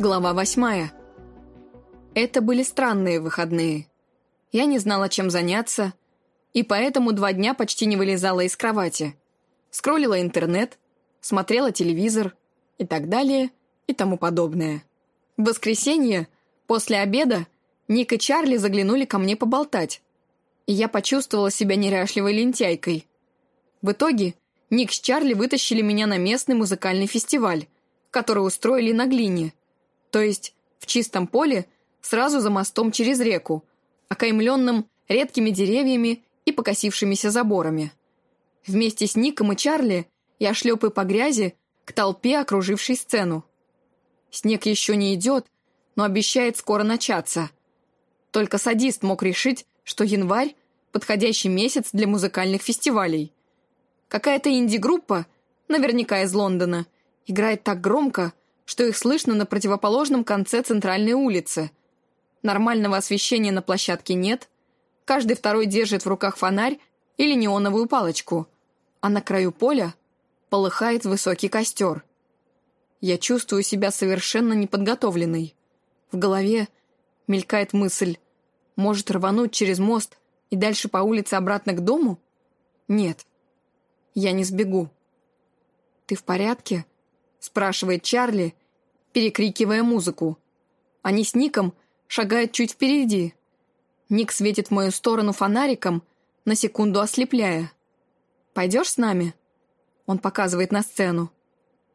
Глава восьмая. Это были странные выходные. Я не знала, чем заняться, и поэтому два дня почти не вылезала из кровати. Скроллила интернет, смотрела телевизор и так далее и тому подобное. В воскресенье, после обеда, Ник и Чарли заглянули ко мне поболтать, и я почувствовала себя неряшливой лентяйкой. В итоге Ник с Чарли вытащили меня на местный музыкальный фестиваль, который устроили на глине, то есть в чистом поле, сразу за мостом через реку, окаймленным редкими деревьями и покосившимися заборами. Вместе с Ником и Чарли я шлепаю по грязи к толпе, окружившей сцену. Снег еще не идет, но обещает скоро начаться. Только садист мог решить, что январь – подходящий месяц для музыкальных фестивалей. Какая-то инди-группа, наверняка из Лондона, играет так громко, что их слышно на противоположном конце центральной улицы. Нормального освещения на площадке нет, каждый второй держит в руках фонарь или неоновую палочку, а на краю поля полыхает высокий костер. Я чувствую себя совершенно неподготовленной. В голове мелькает мысль, может рвануть через мост и дальше по улице обратно к дому? Нет, я не сбегу. «Ты в порядке?» — спрашивает Чарли, перекрикивая музыку. Они с Ником шагают чуть впереди. Ник светит в мою сторону фонариком, на секунду ослепляя. «Пойдешь с нами?» Он показывает на сцену.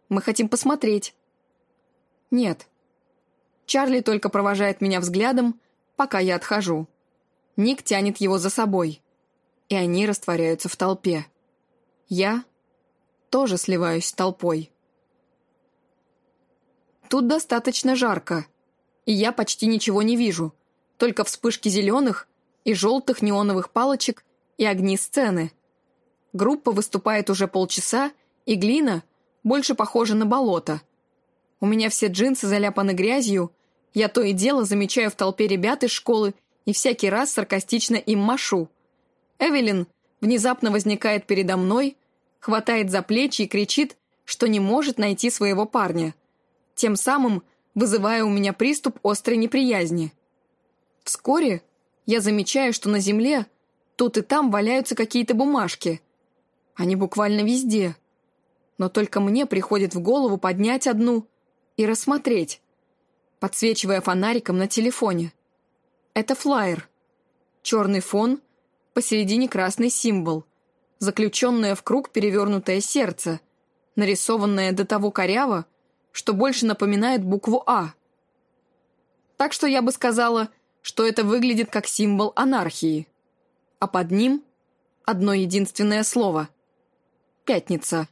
«Мы хотим посмотреть». «Нет». Чарли только провожает меня взглядом, пока я отхожу. Ник тянет его за собой, и они растворяются в толпе. Я тоже сливаюсь с толпой. Тут достаточно жарко, и я почти ничего не вижу, только вспышки зеленых и желтых неоновых палочек и огни сцены — Группа выступает уже полчаса, и глина больше похожа на болото. У меня все джинсы заляпаны грязью, я то и дело замечаю в толпе ребят из школы и всякий раз саркастично им машу. Эвелин внезапно возникает передо мной, хватает за плечи и кричит, что не может найти своего парня, тем самым вызывая у меня приступ острой неприязни. Вскоре я замечаю, что на земле тут и там валяются какие-то бумажки. Они буквально везде. Но только мне приходит в голову поднять одну и рассмотреть, подсвечивая фонариком на телефоне. Это флаер. Черный фон, посередине красный символ, заключенное в круг перевернутое сердце, нарисованное до того коряво, что больше напоминает букву «А». Так что я бы сказала, что это выглядит как символ анархии. А под ним одно единственное слово Пятница.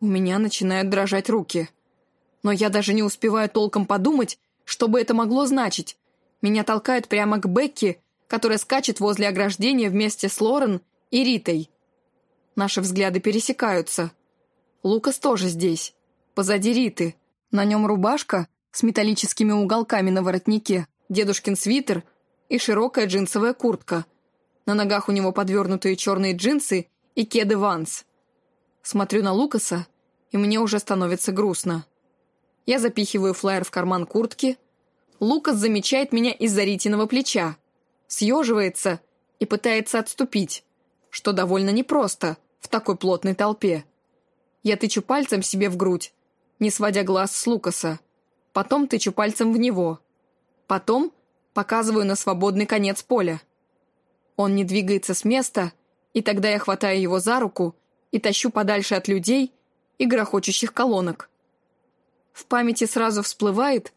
У меня начинают дрожать руки. Но я даже не успеваю толком подумать, что бы это могло значить. Меня толкают прямо к Бекке, которая скачет возле ограждения вместе с Лорен и Ритой. Наши взгляды пересекаются. Лукас тоже здесь, позади Риты. На нем рубашка с металлическими уголками на воротнике, дедушкин свитер и широкая джинсовая куртка. На ногах у него подвернутые черные джинсы и кеды Ванс. Смотрю на Лукаса, и мне уже становится грустно. Я запихиваю флаер в карман куртки. Лукас замечает меня из-за Ритиного плеча, съеживается и пытается отступить, что довольно непросто в такой плотной толпе. Я тычу пальцем себе в грудь, не сводя глаз с Лукаса. Потом тычу пальцем в него. Потом показываю на свободный конец поля. Он не двигается с места, и тогда я хватаю его за руку и тащу подальше от людей и грохочущих колонок. В памяти сразу всплывает,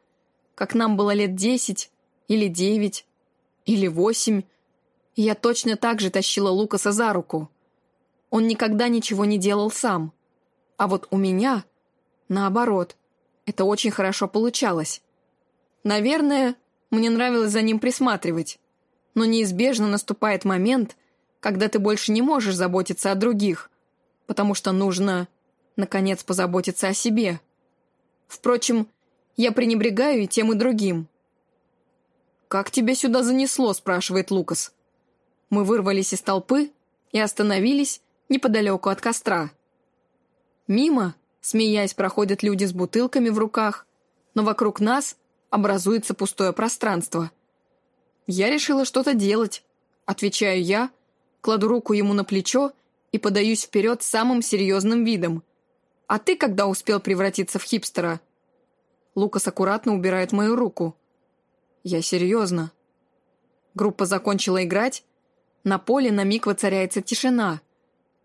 как нам было лет десять или девять или восемь, я точно так же тащила Лукаса за руку. Он никогда ничего не делал сам. А вот у меня, наоборот, это очень хорошо получалось. Наверное, мне нравилось за ним присматривать, но неизбежно наступает момент, когда ты больше не можешь заботиться о других, потому что нужно, наконец, позаботиться о себе. Впрочем, я пренебрегаю и тем, и другим. «Как тебя сюда занесло?» – спрашивает Лукас. Мы вырвались из толпы и остановились неподалеку от костра. Мимо, смеясь, проходят люди с бутылками в руках, но вокруг нас образуется пустое пространство. «Я решила что-то делать», — отвечаю я, кладу руку ему на плечо и подаюсь вперед самым серьезным видом. «А ты когда успел превратиться в хипстера?» Лукас аккуратно убирает мою руку. «Я серьезно». Группа закончила играть. На поле на миг воцаряется тишина.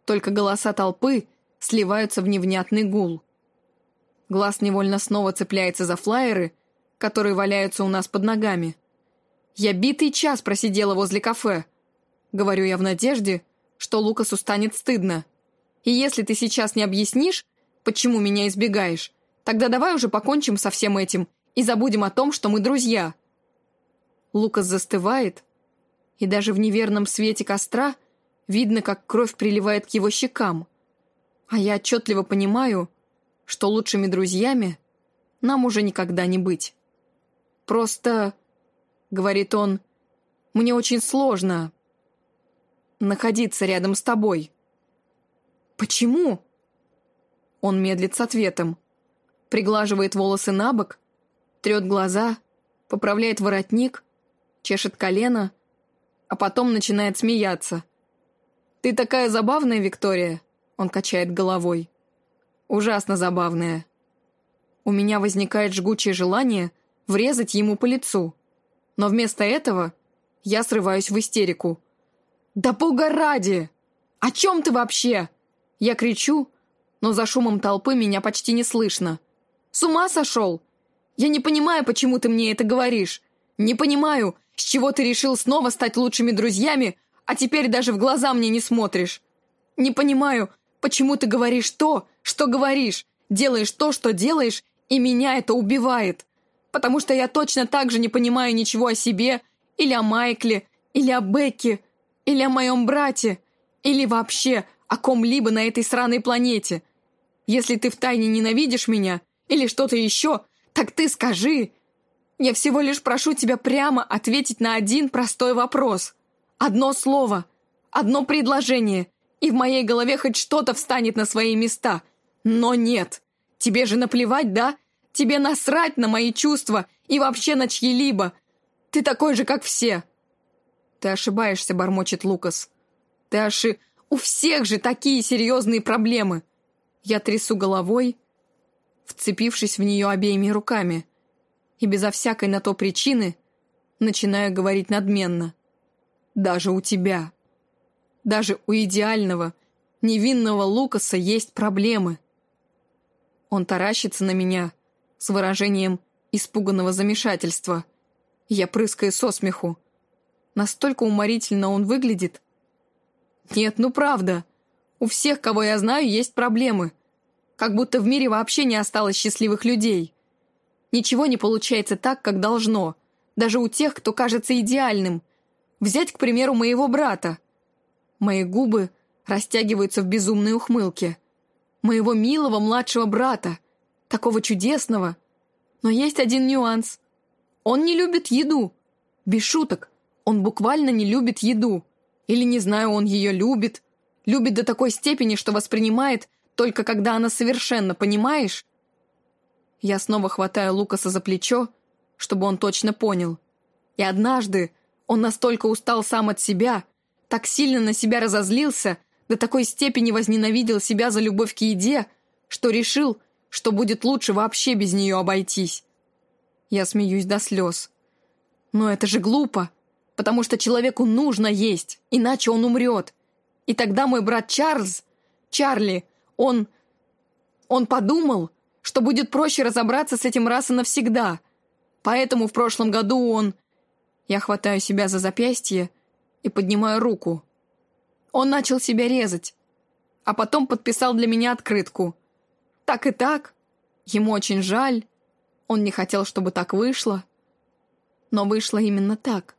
Только голоса толпы сливаются в невнятный гул. Глаз невольно снова цепляется за флаеры, которые валяются у нас под ногами. «Я битый час просидела возле кафе», — говорю я в надежде, что Лукасу станет стыдно. «И если ты сейчас не объяснишь, почему меня избегаешь, тогда давай уже покончим со всем этим и забудем о том, что мы друзья». Лукас застывает, и даже в неверном свете костра видно, как кровь приливает к его щекам. А я отчетливо понимаю, что лучшими друзьями нам уже никогда не быть. Просто, говорит он, мне очень сложно находиться рядом с тобой. Почему? Он медлит с ответом, приглаживает волосы на бок, трет глаза, поправляет воротник, чешет колено, а потом начинает смеяться. «Ты такая забавная, Виктория!» Он качает головой. «Ужасно забавная. У меня возникает жгучее желание врезать ему по лицу. Но вместо этого я срываюсь в истерику. «Да бога ради! О чем ты вообще?» Я кричу, но за шумом толпы меня почти не слышно. «С ума сошел? Я не понимаю, почему ты мне это говоришь. Не понимаю, с чего ты решил снова стать лучшими друзьями, а теперь даже в глаза мне не смотришь? Не понимаю, почему ты говоришь то, что говоришь, делаешь то, что делаешь, и меня это убивает. Потому что я точно так же не понимаю ничего о себе, или о Майкле, или о Бекке, или о моем брате, или вообще о ком-либо на этой сраной планете. Если ты втайне ненавидишь меня, или что-то еще, так ты скажи, я всего лишь прошу тебя прямо ответить на один простой вопрос. Одно слово, одно предложение, и в моей голове хоть что-то встанет на свои места. Но нет. Тебе же наплевать, да? Тебе насрать на мои чувства и вообще на чьи-либо. Ты такой же, как все. Ты ошибаешься, бормочет Лукас. Ты оши... У всех же такие серьезные проблемы. Я трясу головой, вцепившись в нее обеими руками и безо всякой на то причины начинаю говорить надменно. Даже у тебя. Даже у идеального, невинного Лукаса есть проблемы. Он таращится на меня с выражением испуганного замешательства. Я прыскаю со смеху. Настолько уморительно он выглядит. Нет, ну правда. У всех, кого я знаю, есть проблемы. Как будто в мире вообще не осталось счастливых людей. Ничего не получается так, как должно, даже у тех, кто кажется идеальным. Взять, к примеру, моего брата. Мои губы растягиваются в безумной ухмылке. Моего милого младшего брата, такого чудесного. Но есть один нюанс. Он не любит еду. Без шуток, он буквально не любит еду. Или, не знаю, он ее любит. Любит до такой степени, что воспринимает только когда она совершенно, понимаешь? Я снова хватаю Лукаса за плечо, чтобы он точно понял. И однажды он настолько устал сам от себя, так сильно на себя разозлился, до такой степени возненавидел себя за любовь к еде, что решил, что будет лучше вообще без нее обойтись. Я смеюсь до слез. Но это же глупо, потому что человеку нужно есть, иначе он умрет. И тогда мой брат Чарльз, Чарли, он... Он подумал, что будет проще разобраться с этим раз и навсегда. Поэтому в прошлом году он... Я хватаю себя за запястье и поднимаю руку. Он начал себя резать, а потом подписал для меня открытку. Так и так. Ему очень жаль. Он не хотел, чтобы так вышло. Но вышло именно так.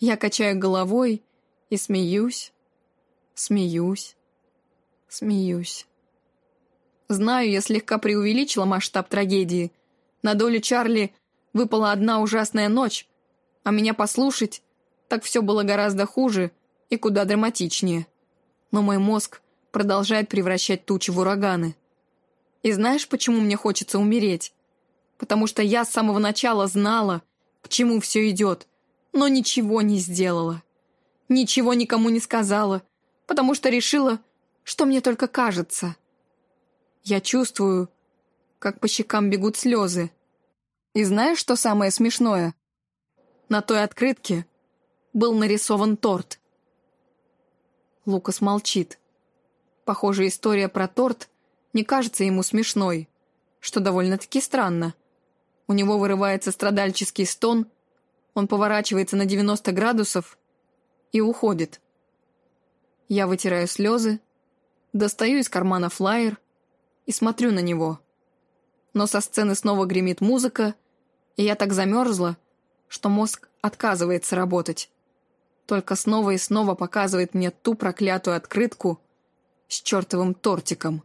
Я качаю головой и смеюсь, смеюсь, смеюсь. Знаю, я слегка преувеличила масштаб трагедии. На долю Чарли выпала одна ужасная ночь, а меня послушать, так все было гораздо хуже и куда драматичнее. Но мой мозг продолжает превращать тучи в ураганы. И знаешь, почему мне хочется умереть? потому что я с самого начала знала, к чему все идет, но ничего не сделала. Ничего никому не сказала, потому что решила, что мне только кажется. Я чувствую, как по щекам бегут слезы. И знаешь, что самое смешное? На той открытке был нарисован торт. Лукас молчит. Похоже, история про торт не кажется ему смешной, что довольно-таки странно. У него вырывается страдальческий стон, он поворачивается на 90 градусов и уходит. Я вытираю слезы, достаю из кармана флаер и смотрю на него. Но со сцены снова гремит музыка, и я так замерзла, что мозг отказывается работать. Только снова и снова показывает мне ту проклятую открытку с чертовым тортиком.